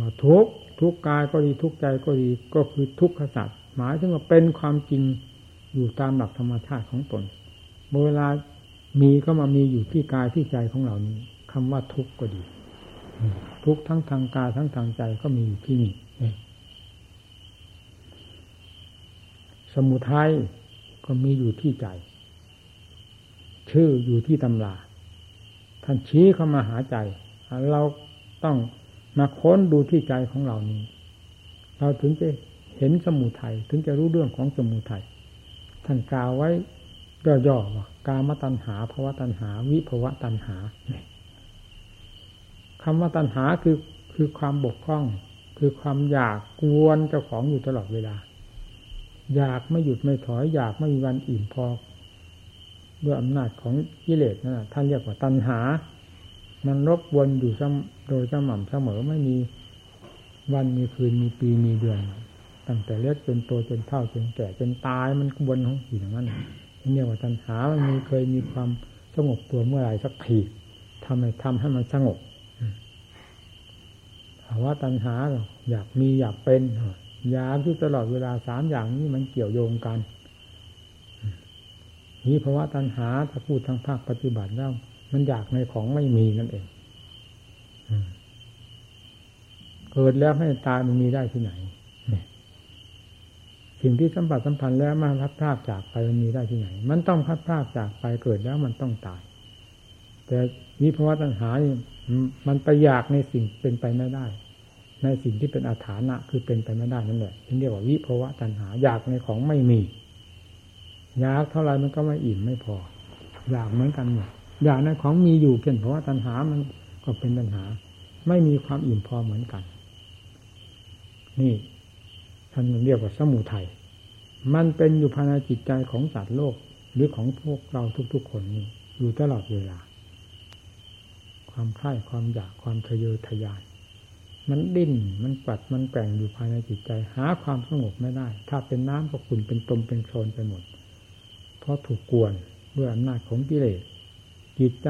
ว่าทุก ทุกกายก็ดีทุกใจก็ดีก็คือทุกขสัตว์หมายถึงว่าเป็นความจริงอยู่ตามหลักธรรมชาติของตนเวลามีก็มามีอยู่ที่กายที่ใจของเรานี้คำว่าทุกข์ก็ดี ทุกทั้งทางกายทั้งทางใจก็มีอยู่ที่นี่สมุทัยก็มีอยู่ที่ใจ ชื่ออยู่ที่ตำราท่านชี้เข้ามาหาใจ เราต้อง มาค้นดูที่ใจของเรานี้ เราถึงจะเห็นสมุทัยถึงจะรู้เรื่องของสมุทัยท่านกล่าวไว้ย่อๆว่ากามตัณหาภาวะตัณหา วิภาวะตัณหาคำว่าตัณหาคือคือความบกพร่อง คือความอยากกวนเจ้าของอยู่ตลอดเวลา อยากไม่หยุดไม่ถอย อยากไม่มีวันอิ่มพอด้วยอำนาจของกิเลสนั่นท่านเรียกว่าตัณหา มันรบวนอยู่โดยสม่ำเสมอไม่มีวันมีคืนมีปีมีเดือน ตั้งแต่เล็กจนโตจนเท่าจนแก่จนตายมันวนของสิ่งนั้นนี่เรียกว่าตัณหามันมีเคยมีความสงบตัวเมื่อไรสักทีทำให้ทำให้มันสงบภาวะตัณหาอยากมีอยากเป็นอยากที่ตลอดเวลาสามอย่างนี้มันเกี่ยวโยงกันนี้ภาวะตัณหาถ้าพูดทางภาคปฏิบัติแล้ว มันอยากในของไม่มีนั่นเองเกิดแล้วให้ตายมันมีได้ที่ไหนสิ่งที่สัมผัสสัมพันธ์แล้วมาพัดพลาดจากไปมันมีได้ที่ไหน มันต้องพัดพลาดจากไปเกิดแล้วมันต้องตาย แต่วิภาวะตัณหานี่มันไปอยากในสิ่งเป็นไปไม่ได้ ในสิ่งที่เป็นอาถานะคือเป็นไปไม่ได้นั่นแหละที่เรียกว่าวิภาวะตัณหาอยากในของไม่มีอยากเท่าไรมันก็ไม่อิ่มไม่พออยากเหมือนกันหมด อยากในของมีอยู่เพียงเพราะว่าตัณหามันก็เป็นตัณหา ไม่มีความอิ่มพอเหมือนกัน นี่ท่านเรียกว่าสมุทัยมันเป็นอยู่ภายในจิตใจของสัตว์โลก หรือของพวกเราทุก ๆ คนนี่อยู่ตลอดเวลา ความใคร่ความอยากความทะเยอทะยานมันดิ้น มันปัด มันแกว่งอยู่ภายในจิตใจ หาความสงบไม่ได้ ถ้าเป็นน้ำก็ขุ่นเป็นตมเป็นโคลนไปหมด เพราะถูกกวนด้วยอำนาจของกิเลส จิตใจ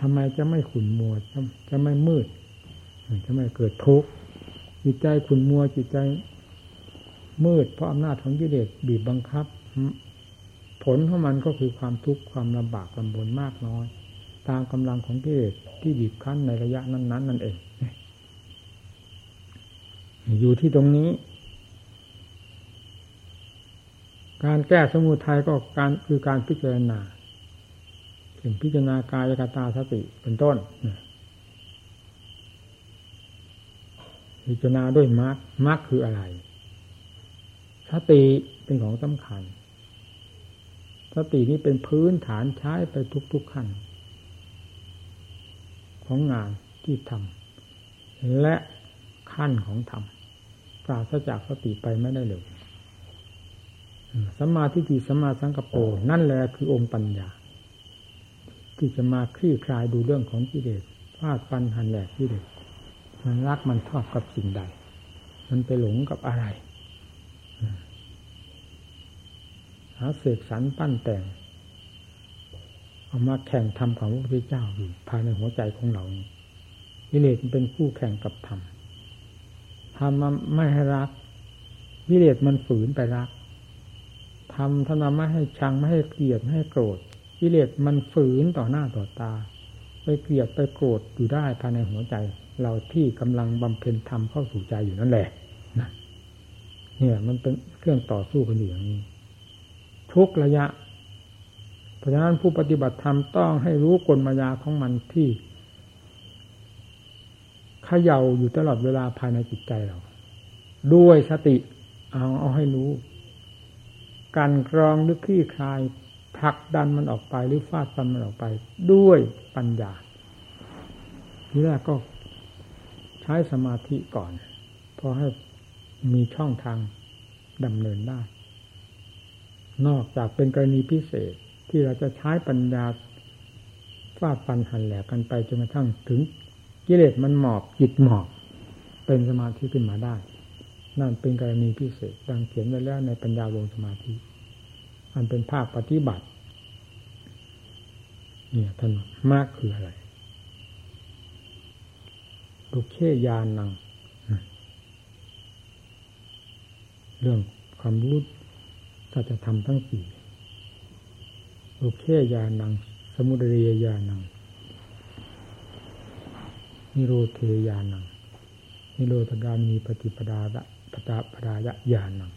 ทำไมจะไม่ขุ่นมัวจะจะไม่มืดจะไม่เกิดทุกข์จิตใจขุ่นมัวจิตใจมืด เพราะอำนาจของกิเลสบีบบังคับ ผลของมันก็คือความทุกข์ความลำบากลำบนมากน้อย ตามกำลังของกิเลสที่บีบคั้นในระยะนั้น ๆ นั่นเอง อยู่ที่ตรงนี้ การแก้สมุทัยก็การคือการพิจารณา ถึงพิจารณากายกตาสติเป็นต้นพิจารณาด้วยมรรคมรรคคืออะไร สติเป็นของสำคัญ สตินี้เป็นพื้นฐานใช้ไปทุกๆขั้นของงานที่ทำและขั้นของธรรมปราศจากสติไปไม่ได้เลยสัมมาทิฏฐิสัมมาสังกปรนั่นแหละคือองค์ปัญญา ที่จะมาคลี่คลายดูเรื่องของกิเลสฟาดฟันหันแหลกกิเลสมันรักมันชอบกับสิ่งใด มันไปหลงกับอะไรหาเสกสรรปั้นแต่งเอามาแข่งทำของพระพุทธเจ้าอยู่ภายในหัวใจของเราวิเลศมันเป็นคู่แข่งกับธรรมทำมาไม่ให้รักวิเลศมันฝืนไปรักทำท่านมาไม่ให้ชังไม่ให้เกลียดไม่ให้โกรธ วิเลศมันฝืนต่อหน้าต่อตา ไปเกลียดไปโกรธอยู่ได้ภายในหัวใจ เราที่กำลังบำเพ็ญธรรมเข้าสู่ใจอยู่นั่นแหละนะเนี่ย มันเป็นเครื่องต่อสู้กันอยู่อย่างนี้ ทุกระยะ เพราะฉะนั้นผู้ปฏิบัติธรรมต้องให้รู้กลมายาของมันที่เขย่าอยู่ตลอดเวลาภายในจิตใจเรา ด้วยสติ เอาเอาให้รู้ การกรองหรือคลี่คลาย ผลักดันมันออกไปหรือฟาดฟันมันออกไป ด้วยปัญญาทีแรกก็ใช้สมาธิก่อนพอให้มีช่องทางดำเนินได้ นอกจากเป็นกรณีพิเศษที่เราจะใช้ปัญญาฟาดฟันหันแหลกกันไปจนกระทั่งถึงกิเลสมันหมอบจิตหมอบ เป็นสมาธิขึ้นมาได้ นั่นเป็นกรณีพิเศษดังเขียนไว้แล้วในปัญญาลงสมาธิ มันเป็นภาคปฏิบัติ เนี่ยท่านมากคืออะไรลูกเชยานัง เรื่องความรู้ถ้าจะทำทั้งสี่โอเคยานัง สมุทเรียยานัง นิโรเทยานัง นิโรธการมีปฏิปดาปตาปดายะยานัง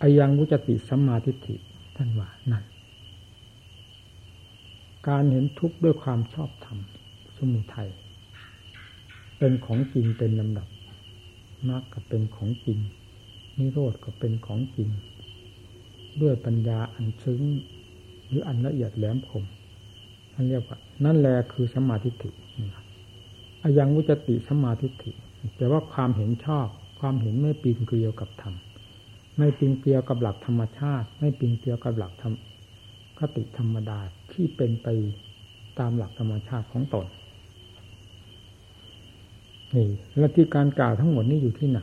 อายังวุจติสัมมาทิฏฐิ ท่านว่านั่น การเห็นทุกข์ด้วยความชอบธรรมสมุทัยเป็นของจริงเป็นลำดับมรรคก็เป็นของจริง นิโรธก็เป็นของจริง ด้วยปัญญาอันซึ้งหรืออันละเอียดแหลมคมท่านเรียกว่า นั่นแหละคือสมาธิิอายังวุจติสมาธิิแต่ว่าความเห็นชอบ ความเห็นไม่ปีนเกลียวกับธรรม ไม่ปีนเกลียวกับหลักธรรมชาติ ไม่ปีนเกลียวกับหลักธรรมคติธรรมดาที่เป็นไปตามหลักธรรมชาติของตนนี่และที่การกล่าวทั้งหมดนี้อยู่ที่ไหน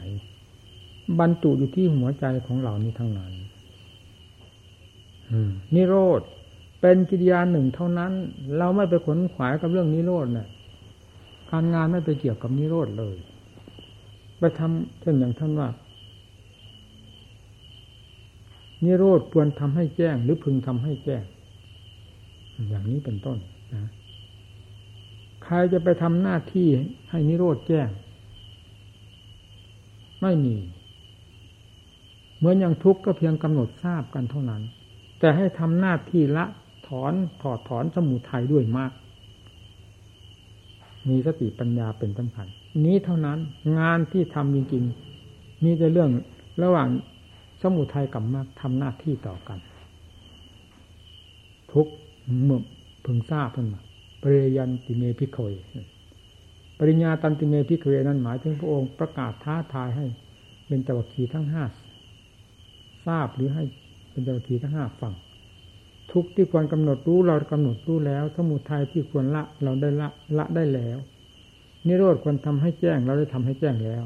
บรรจุอยู่ที่หัวใจของเรานี้ทั้งนั้นนิโรธเป็นกิริยาหนึ่งเท่านั้น เราไม่ไปขนขวายกับเรื่องนิโรธเนี่ยการงานไม่ไปเกี่ยวกับนิโรธเลย ไปทำเช่นอย่างท่านว่า นิโรธควรทำให้แจ้ง หรือพึงทำให้แจ้ง อย่างนี้เป็นต้นนะใครจะไปทำหน้าที่ให้นิโรธแจ้ง ไม่มีเหมือนอย่างทุกข์ก็เพียงกำหนดทราบกันเท่านั้น แต่ให้ทำหน้าที่ละถอนถอดถอนสมุทัยด้วยมาก มีสติปัญญาเป็นสำคัญนี้เท่านั้นงานที่ทำจริงๆมีแต่เรื่องระหว่าง มุทัยกับมากทำหน้าที่ต่อกัน ทุกเมื่อพึงทราบเพิ่นมาปริยันติเมพิโคยปริญญาตันติเมพิเคนั้นหมายถึงพระองค์ประกาศท้าทายให้เป็นเจ้าคีทั้งห้าทราบหรือให้เป็นเจ้าคีทั้งห้าฟังทุกที่ควรกำหนดรู้เรากำหนดรู้แล้วสมุทัยที่ควรละเราได้ละละได้แล้ว นิโรธควรทำให้แจ้งเราได้ทำให้แจ้งแล้ว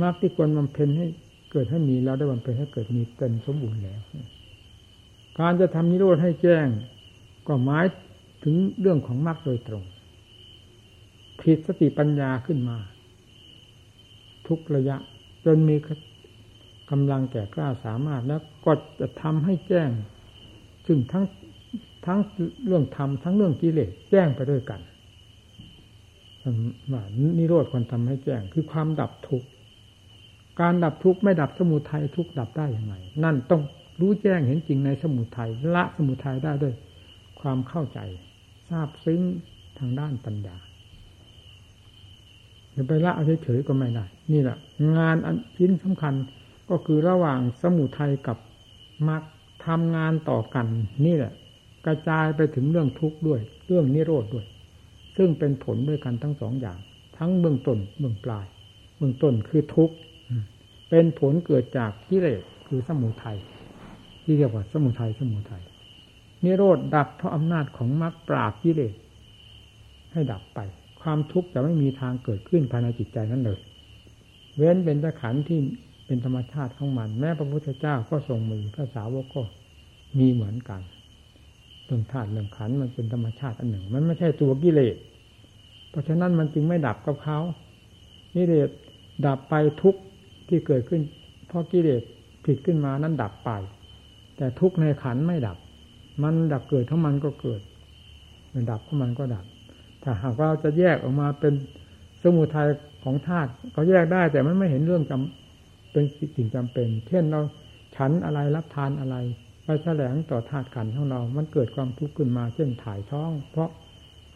มรรคที่ควรบำเพ็ญให้ เกิดให้มีเราได้บำเพ็ญให้เกิดมีเป็นสมบูรณ์แล้ว การจะทำนิโรธให้แจ้ง ก็หมายถึงเรื่องของมรรคโดยตรงผิดสติปัญญาขึ้นมา ทุกระยะ จนมีกำลังแก่กล้าสามารถแล้วก็จะทำให้แจ้ง ซึ่งทั้งทั้งเรื่องธรรมทั้งเรื่องกิเลสแจ้งไปด้วยกันว่านิโรธควรทำให้แจ้ง คือความดับทุกข์ การดับทุกข์ไม่ดับสมุทัยทุกข์ดับได้อย่างไรนั่นต้องรู้แจ้งเห็นจริงในสมุทัยละสมุทัยได้ด้วย ความเข้าใจ ทราบซึ้งทางด้านปัญญาจะไปละเฉยๆก็ไม่ได้นี่แหละงานอันชิ้นสำคัญก็คือระหว่างสมุทัยกับมรรคทำงานต่อกัน นี่แหละ กระจายไปถึงเรื่องทุกข์ด้วย เรื่องนิโรธด้วย ซึ่งเป็นผลด้วยกันทั้งสองอย่าง ทั้งเบื้องต้นเบื้องปลาย เบื้องต้นคือทุกข์ เป็นผลเกิดจากกิเลสคือสมุทัยที่เรียกว่าสมุทัยสมุทัยนิโรธดับเพราะอำนาจของมรรคปราบกิเลสให้ดับไป ความทุกข์จะไม่มีทางเกิดขึ้นภายในจิตใจนั้นเลย เว้นเป็นตะขันที่เป็นธรรมชาติของมัน แม้พระพุทธเจ้าก็ทรงมีพระสาวกก็มีเหมือนกันเรื่องธาตุเรื่องขันมันเป็นธรรมชาติอันหนึ่ง มันไม่ใช่ตัวกิเลสเพราะฉะนั้นมันจึงไม่ดับกับเขากิเลสดับไปทุก ที่เกิดขึ้น เพราะกิเลสผิดขึ้นมานั้นดับไป แต่ทุกในขันไม่ดับ มันดับเกิดเท่ามันก็เกิด มันดับเท่ามันก็ดับ ถ้าหากว่าเราจะแยกออกมาเป็นสมุทัยของธาตุก็แยกได้ แต่มันไม่เห็นเรื่องจำเป็นสิ่งจำเป็น เช่นเราฉันอะไรรับทานอะไรไปแสลงต่อธาตุขันของเรา มันเกิดความทุกข์ขึ้นมา เช่นถ่ายท้อง เพราะ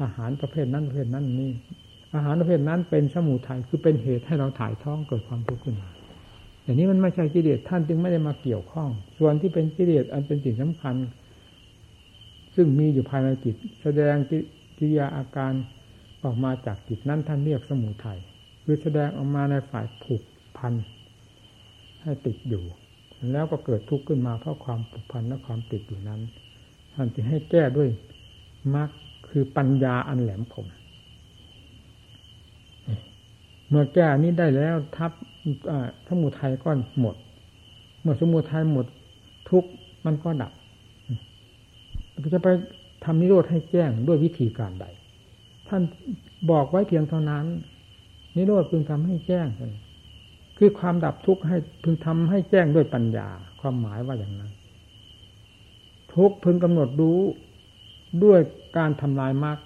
อาหารประเภทนั้นประเภทนั้นนี่ อาหารประเภทนั้นเป็นสมุทัยคือเป็นเหตุให้เราถ่ายท้องเกิดความทุกข์ขึ้นมา อย่างนี้มันไม่ใช่กิเลสท่านจึงไม่ได้มาเกี่ยวข้อง ส่วนที่เป็นกิเลสอันเป็นสิ่งสำคัญ ซึ่งมีอยู่ภายในจิต แสดงกิริยาอาการออกมาจากจิตนั้นท่านเรียกสมุทัยคือแสดงออกมาในฝ่ายผูกพันให้ติดอยู่ แล้วก็เกิดทุกข์ขึ้นมาเพราะความผูกพันและความติดอยู่นั้น ท่านจึงให้แก้ด้วยมรรคคือปัญญาอันแหลมคมเมื่อแก้นี้ได้แล้วทับ สมุทัยก็หมด เมื่อสมุทัยหมดทุกมันก็ดับจะไปทำนิโรธให้แจ้งด้วยวิธีการใด ท่านบอกไว้เพียงเท่านั้น นิโรธพึงทำให้แจ้งคือความดับทุกข์ให้พึงทำให้แจ้งด้วยปัญญา ความหมายว่าอย่างนั้น ทุกพึงกำหนดรู้ด้วยการทำลายมรรค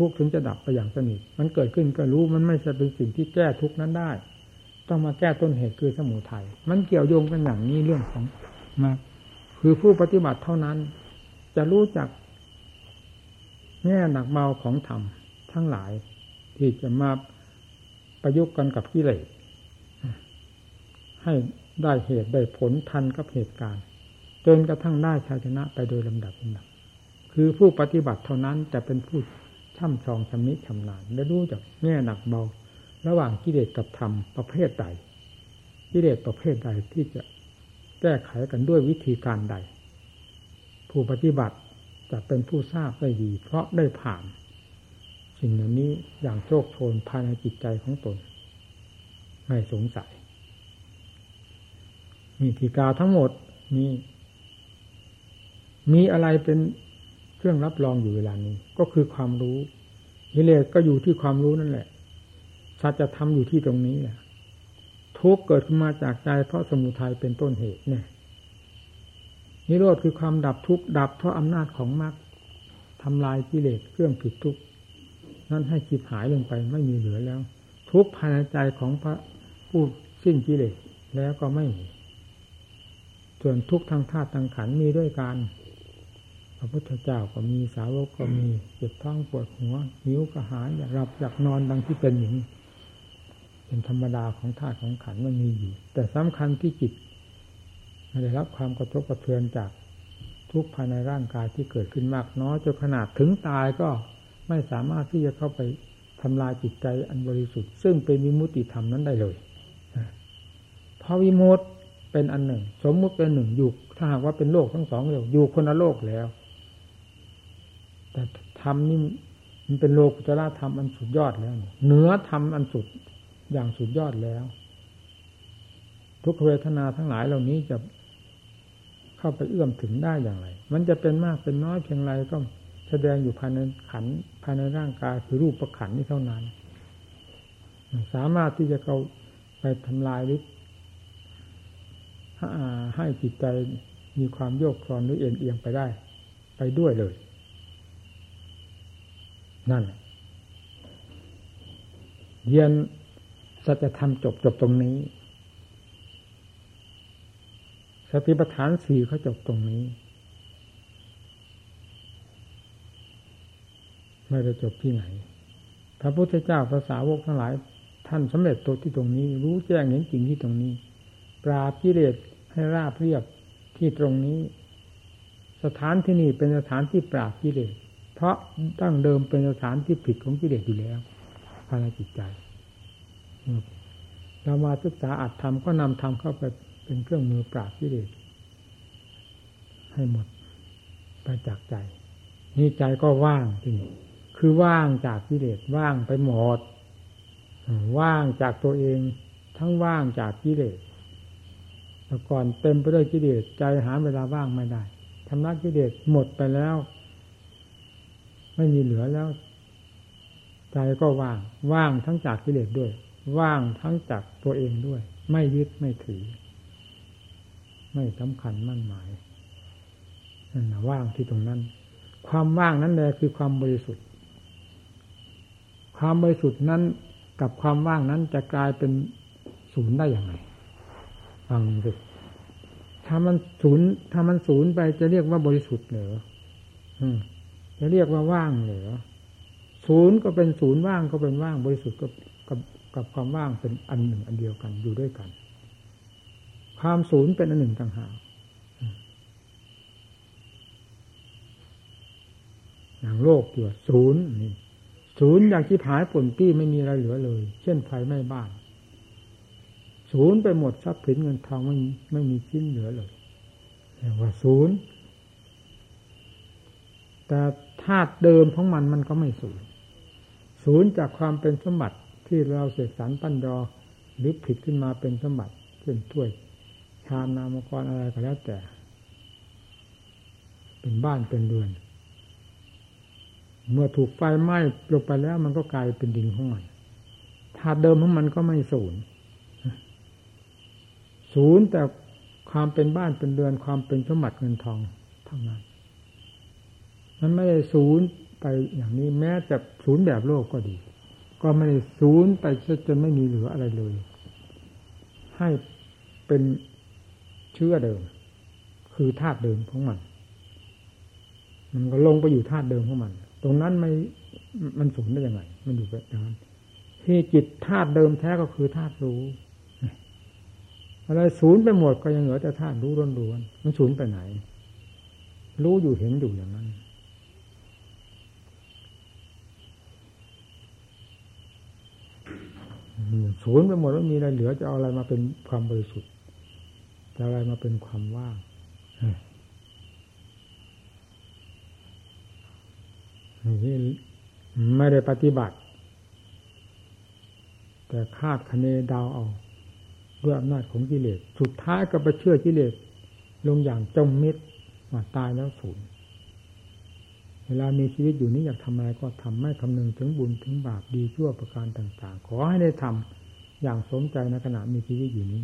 ทุกข์ถึงจะดับไปอย่างสนิทมันเกิดขึ้นก็รู้มันไม่ใช่เป็นสิ่งที่แก้ทุกข์นั้นได้ ต้องมาแก้ต้นเหตุคือสมุทัยมันเกี่ยวโยงกันอย่างนี้เรื่องของมาคือผู้ปฏิบัติเท่านั้น จะรู้จักแง่หนักเบาของธรรมทั้งหลาย ที่จะมาประยุกต์กันกับกิเลสให้ได้เหตุได้ผลทันกับเหตุการณ์ จนกระทั่งได้ชัยชนะไปโดยลำดับลำดับ คือผู้ปฏิบัติเท่านั้นจะเป็นผู้ ช่ำชองชำนิชำนาญและรู้จักแง่หนักเบา ระหว่างกิเลสกับธรรมประเภทใดกิเลสประเภทใดที่จะแก้ไขกันด้วยวิธีการใด ผู้ปฏิบัติจะเป็นผู้ทราบได้ดี เพราะได้ผ่าน สิ่งเหล่านี้อย่างโชคโชนภายในจิตใจของตนไม่สงสัยมีทีกาทั้งหมดนี้มีอะไรเป็น เครื่องรับรองอยู่เวลานี้ ก็คือความรู้กิเลสก็อยู่ที่ความรู้นั่นแหละสัจธรรมอยู่ที่ตรงนี้แหละทุกเกิดขึ้นมาจากใจเพราะสมุทัยเป็นต้นเหตุเนี่ยนิโรธคือความดับทุกข์ดับเพราะอำนาจของมรรคทำลายกิเลสเครื่องผิดทุกข์นั้นให้จิตหายลงไปไม่มีเหลือแล้ว ทุกภายในใจของพระผู้สิ้นกิเลสแล้วก็ไม่มีส่วนทุกทางธาตุทางขันมีด้วยกัน พระพุทธเจ้าก็มีสาวกก็มีเจ็บท้องปวดหัวหิวกระหายอยากหลับอยากนอนดังที่เป็นอย่างนี้เป็นธรรมดาของธาตุของขันมันมีอยู่ แต่สำคัญที่จิตไม่ได้รับความกระทบกระเทือนจากทุกภายในร่างกายที่เกิดขึ้นมากน้อยจนขนาดถึงตายก็ไม่สามารถที่จะเข้าไปทำลายจิตใจอันบริสุทธิ์ ซึ่งเป็นวิมุติธรรมนั้นได้เลยเพราะวิมุตเป็นอันหนึ่ง สมมุติเป็นหนึ่งอยู่ถ้าหากว่าเป็นโลกทั้งสองเดียวอยู่คนละโลกแล้ว แต่ธรรมนี่มันเป็นโลกุตระธรรมอันสุดยอดแล้วเหนือธรรมอันสุดอย่างสุดยอดแล้ว ทุกเวทนาทั้งหลายเหล่านี้จะเข้าไปเอื้อมถึงได้อย่างไร มันจะเป็นมากเป็นน้อยเพียงไรก็แสดงอยู่ภายในขันภายในร่างกายคือรูปประขันนี้เท่านั้น สามารถที่จะเข้าไปทำลายหรือให้จิตใจมีความโยกคลอนหรือเอ็นเอียงไปได้ ไปด้วยเลย นั่นเรียนสัจธรรมจบจบตรงนี้ สติปัฏฐานสี่เขาจบตรงนี้ ไม่ได้จบที่ไหน พระพุทธเจ้าภาษาวกทั้งหลาย ท่านสำเร็จตัวที่ตรงนี้ รู้แจ้งเห็นจริงที่ตรงนี้ ปราบกิเลสให้ราบเรียบที่ตรงนี้ สถานที่นี่เป็นสถานที่ปราบกิเลส เพราะตั้งเดิมเป็นสถานที่ผิดของกิเลสอยู่แล้วภายในจิตใจเรามาศึกษาอัดทำก็นำทำเข้าไปเป็นเครื่องมือปราบกิเลสให้หมดไปจากใจ นี่ใจก็ว่างจริงคือว่างจากกิเลสว่างไปหมดว่างจากตัวเอง ทั้งว่างจากกิเลสแต่ก่อนเต็มไปด้วยกิเลสใจหาเวลาว่างไม่ได้ทำลายกิเลสหมดไปแล้ว ไม่มีเหลือแล้ว ใจก็ว่าง ว่างทั้งจากกิเลสด้วย ว่างทั้งจากตัวเองด้วย ไม่ยึดไม่ถือ ไม่สำคัญมั่นหมายนั่นนะว่างที่ตรงนั้น ความว่างนั้นแหละคือความบริสุทธิ์ ความบริสุทธิ์นั้นกับความว่างนั้นจะกลายเป็นศูนย์ได้อย่างไรฟังสิถ้ามันศูนย์ถ้ามันศูนย์ไปจะเรียกว่าบริสุทธิ์เหรอ จะเรียกว่าว่างเหรอศูนย์ก็เป็นศูนย์ว่างก็เป็นว่างบริสุทธิ์ก็กับกับความว่างเป็นอันหนึ่งอันเดียวกันอยู่ด้วยกัน ความศูนย์เป็นอันหนึ่งต่างหากอย่างโลกอยู่ศูนย์นี่ศูนย์อย่างที่ผายผลปี้ไม่มีอะไรเหลือเลย เช่นไฟไหม้บ้าน ศูนย์ไปหมดทรัพย์สินเงินทองไม่ไม่มีชิ้นเหลือเลยเรียกว่าศูนย์ แต่ธาตุเดิมของมันมันก็ไม่ศูนย์ศูนย์จากความเป็นสมบัติที่เราเสกสรรปั้นดอหรือผิดขึ้นมาเป็นสมบัติเช่นถ้วยชามนามกรอะไรก็แล้วแต่ เป็นบ้านเป็นเรือน เมื่อถูกไฟไหม้ลงไปแล้ว มันก็กลายเป็นดินของมันธาตุเดิมของมันก็ไม่สูญศูนย์แต่ความเป็นบ้านเป็นเรือนความเป็นสมบัติเงินทองเท่านั้น มันไม่ได้ศูนย์ไปอย่างนี้แม้จะศูนย์แบบโลกก็ดี ก็ไม่ได้ศูนย์ไปจนไม่มีเหลืออะไรเลย ให้เป็นเชื่อเดิม คือธาตุเดิมของมัน มันก็ลงไปอยู่ธาตุเดิมของมัน ตรงนั้นไม่มันสูญได้ยังไง มันอยู่แบบนั้นที่จิตธาตุเดิมแท้ก็คือธาตุรู้อะไรศูนย์ไปหมดก็ยังเหลือแต่ธาตุรู้ล้วนๆมันศูนย์ไปไหน รู้อยู่เห็นอยู่อย่างนั้น ศูนย์ไปหมดแล้วมีอะไรเหลือจะเอาอะไรมาเป็นความบริสุทธิ์จะอะไรมาเป็นความว่างนี่ไม่ได้ปฏิบัติ แต่คาดคะเนดาวเอาด้วยอำนาจของกิเลส สุดท้ายก็ไปเชื่อกิเลส ลงอย่างจมมิดว่าตายแล้วสูญ เวลามีชีวิตอยู่นี้อยากทำอะไรก็ทำไม่คำนึงถึงบุญถึงบาปดีชั่วประการต่าง ๆ ขอให้ได้ทำอย่างสมใจในขณะมีชีวิตอยู่นี้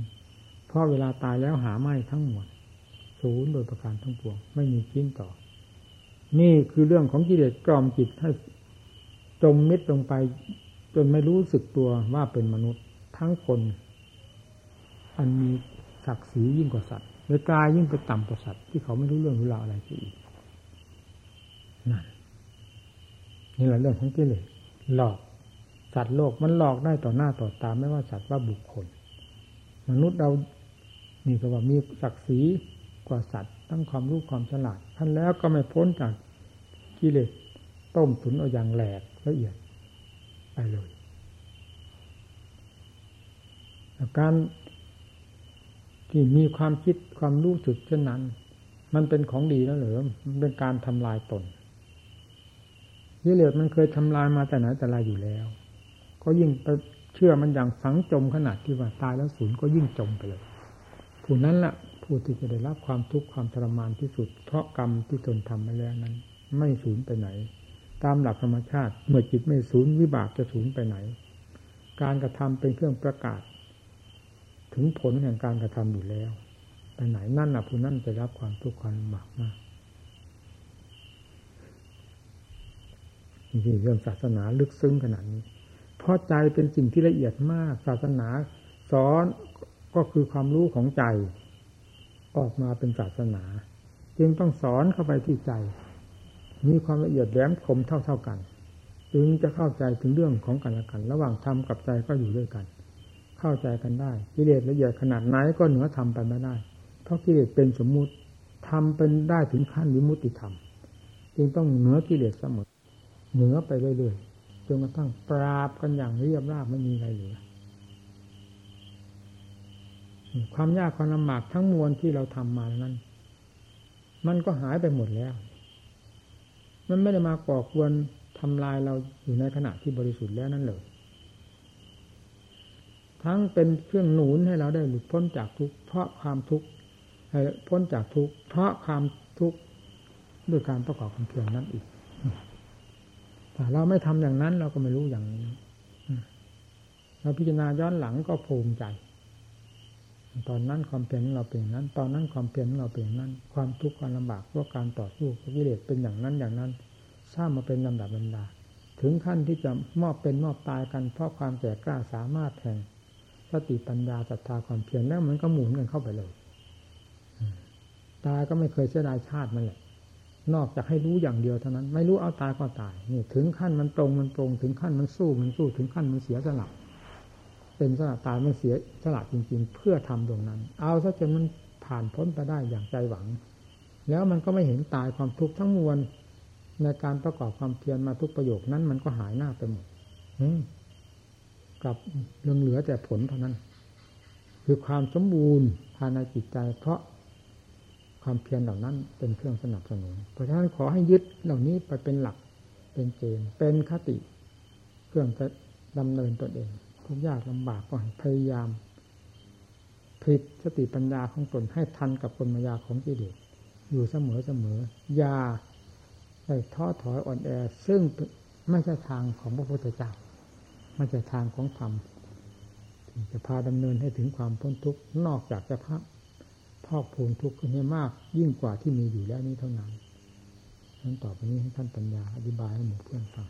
เพราะเวลาตายแล้วหาไม่ทั้งหมดศูนย์โดยประการทั้งปวง ไม่มีชิ้นต่อ นี่คือเรื่องของกิเลสกล่อมจิตให้จมมิดลงไป จนไม่รู้สึกตัวว่าเป็นมนุษย์ทั้งคน อันมีศักดิ์ศรียิ่งกว่าสัตว์โดยกายยิ่งไปต่ำกว่าสัตว์ที่เขาไม่รู้เรื่องรู้ราวอะไรอีก นั่นนี่แหละเรื่องของกิเลสหลอก สัตว์โลกมันหลอกได้ต่อหน้าต่อตาไม่ว่าสัตว์ว่าบุคคล มนุษย์เรานี่ก็ว่ามีศักดิ์ศรีกว่าสัตว์ทั้งความรู้ความฉลาดท่านแล้วก็ไม่พ้นจากกิเลสต้มตุ๋นเอาอย่างแหลกละเอียดไปเลยการที่มีความคิดความรู้สึกเช่นนั้น มันเป็นของดีแล้วหรือมันเป็นการทำลายตน ยิเลสมันเคยทำลายมาแต่ไหนแต่ไรอยู่แล้ว ก็ยิ่งไปเชื่อมันอย่างฝังจมขนาดที่ว่าตายแล้วศูนย์ก็ยิ่งจมไปเลย ผู้นั้นละ่ะผู้ที่จะได้รับความทุกข์ความทรมานที่สุด เพราะกรรมที่ตนทำมาแล้วนั้น ไม่สูญไปไหน ตามหลักธรรมชาติ เมื่อจิตไม่สูญวิบากจะสูญไปไหน การกระทำเป็นเครื่องประกาศ ถึงผลแห่งการกระทำอยู่แล้ว ไปไหนนั่นน่ะผู้นั้นจะรับความทุกข์ความลำบากมาก นี่เรื่องศาสนาลึกซึ้งขนาดนี้ เพราะใจเป็นสิ่งที่ละเอียดมาก ศาสนาสอนก็คือความรู้ของใจ ออกมาเป็นศาสนา จึงต้องสอนเข้าไปที่ใจ มีความละเอียดแหลมคมเท่าๆกัน จึงจะเข้าใจถึงเรื่องของกันและกัน ระหว่างธรรมกับใจก็อยู่ด้วยกัน เข้าใจกันได้กิเลสละเอียดขนาดไหนก็เหนือธรรมไปไม่ได้ เพราะกิเลสเป็นสมมุติทำเป็นได้ถึงขั้นวิมุติธรรม จึงต้องเหนือกิเลสเสมอ เหนือไปเรื่อยๆจนกระทั่งปราบกันอย่างเรียบราบไม่มีอะไรเหลือความยากความลำบากทั้งมวลที่เราทำมานั้น มันก็หายไปหมดแล้ว มันไม่ได้มาก่อควรทำลายเราอยู่ในขณะที่บริสุทธิ์แล้วนั่นเลย ทั้งเป็นเครื่องหนุนให้เราได้หลุดพ้นจากทุกข์เพราะความทุกข์ให้พ้นจากทุกข์เพราะความทุกข์ด้วยการประกอบความเพียรนั้นอีก แต่เราไม่ทำอย่างนั้น เราก็ไม่รู้อย่างนี้เราพิจารณาย้อนหลังก็ภูมิใจ ตอนนั้นความเพียรเราเป็นอย่างนั้น ตอนนั้นความเพียรเราเป็นอย่างนั้น ความทุกข์ความลำบากเพราะการต่อสู้กับกิเลสเป็นอย่างนั้นอย่างนั้นสร้างมาเป็นลำดับบรรดา ถึงขั้นที่จะมอบเป็นมอบตายกัน เพราะความแก่กล้าสามารถแห่งสติปัญญาศรัทธาความเพียรแล้วมันก็หมุนกันเข้าไปเลยตายก็ไม่เคยเสียดายชาติมันแหละ นอกจากให้รู้อย่างเดียวเท่านั้น ไม่รู้เอาตายก็ตายนี่ถึงขั้นมันตรงมันตรง ถึงขั้นมันสู้มันสู้ถึงขั้นมันเสียสละเป็นสละตายมันเสียสละจริง ๆ เพื่อทำตรงนั้น เอาซะจนมันผ่านพ้นไปได้อย่างใจหวัง แล้วมันก็ไม่เห็นตายความทุกข์ทั้งมวลในการประกอบความเพียรมาทุกประโยคนั้น มันก็หายหน้าไปหมดกับเรื่องเหลือแต่ผลเท่านั้น คือความสมบูรณ์ภายในจิตใจ เพราะ ความเพียรเหล่านั้นเป็นเครื่องสนับสนุน เพราะฉะนั้นขอให้ยึดเหล่านี้ไปเป็นหลัก เป็นเกณฑ์ เป็นคติ เครื่องจะดำเนินตนเองทุกยากลำบากก็ให้พยายามผลิตสติปัญญาของตนให้ทันกับกลมายาของกิเลสอยู่เสมอเสมออย่าได้ท้อถอยอ่อนแอ ซึ่งไม่ใช่ทางของพระพุทธเจ้าไม่ใช่ทางของธรรมที่จะพาดำเนินให้ถึงความพ้นทุกข์นอกจากจะพระ พอกพูนทุกข์ขึ้นให้มาก ยิ่งกว่าที่มีอยู่แล้วนี้เท่านั้นนั้นต่อไปนี้ให้ท่านปัญญาอธิบายให้หมู่เพื่อนฟัง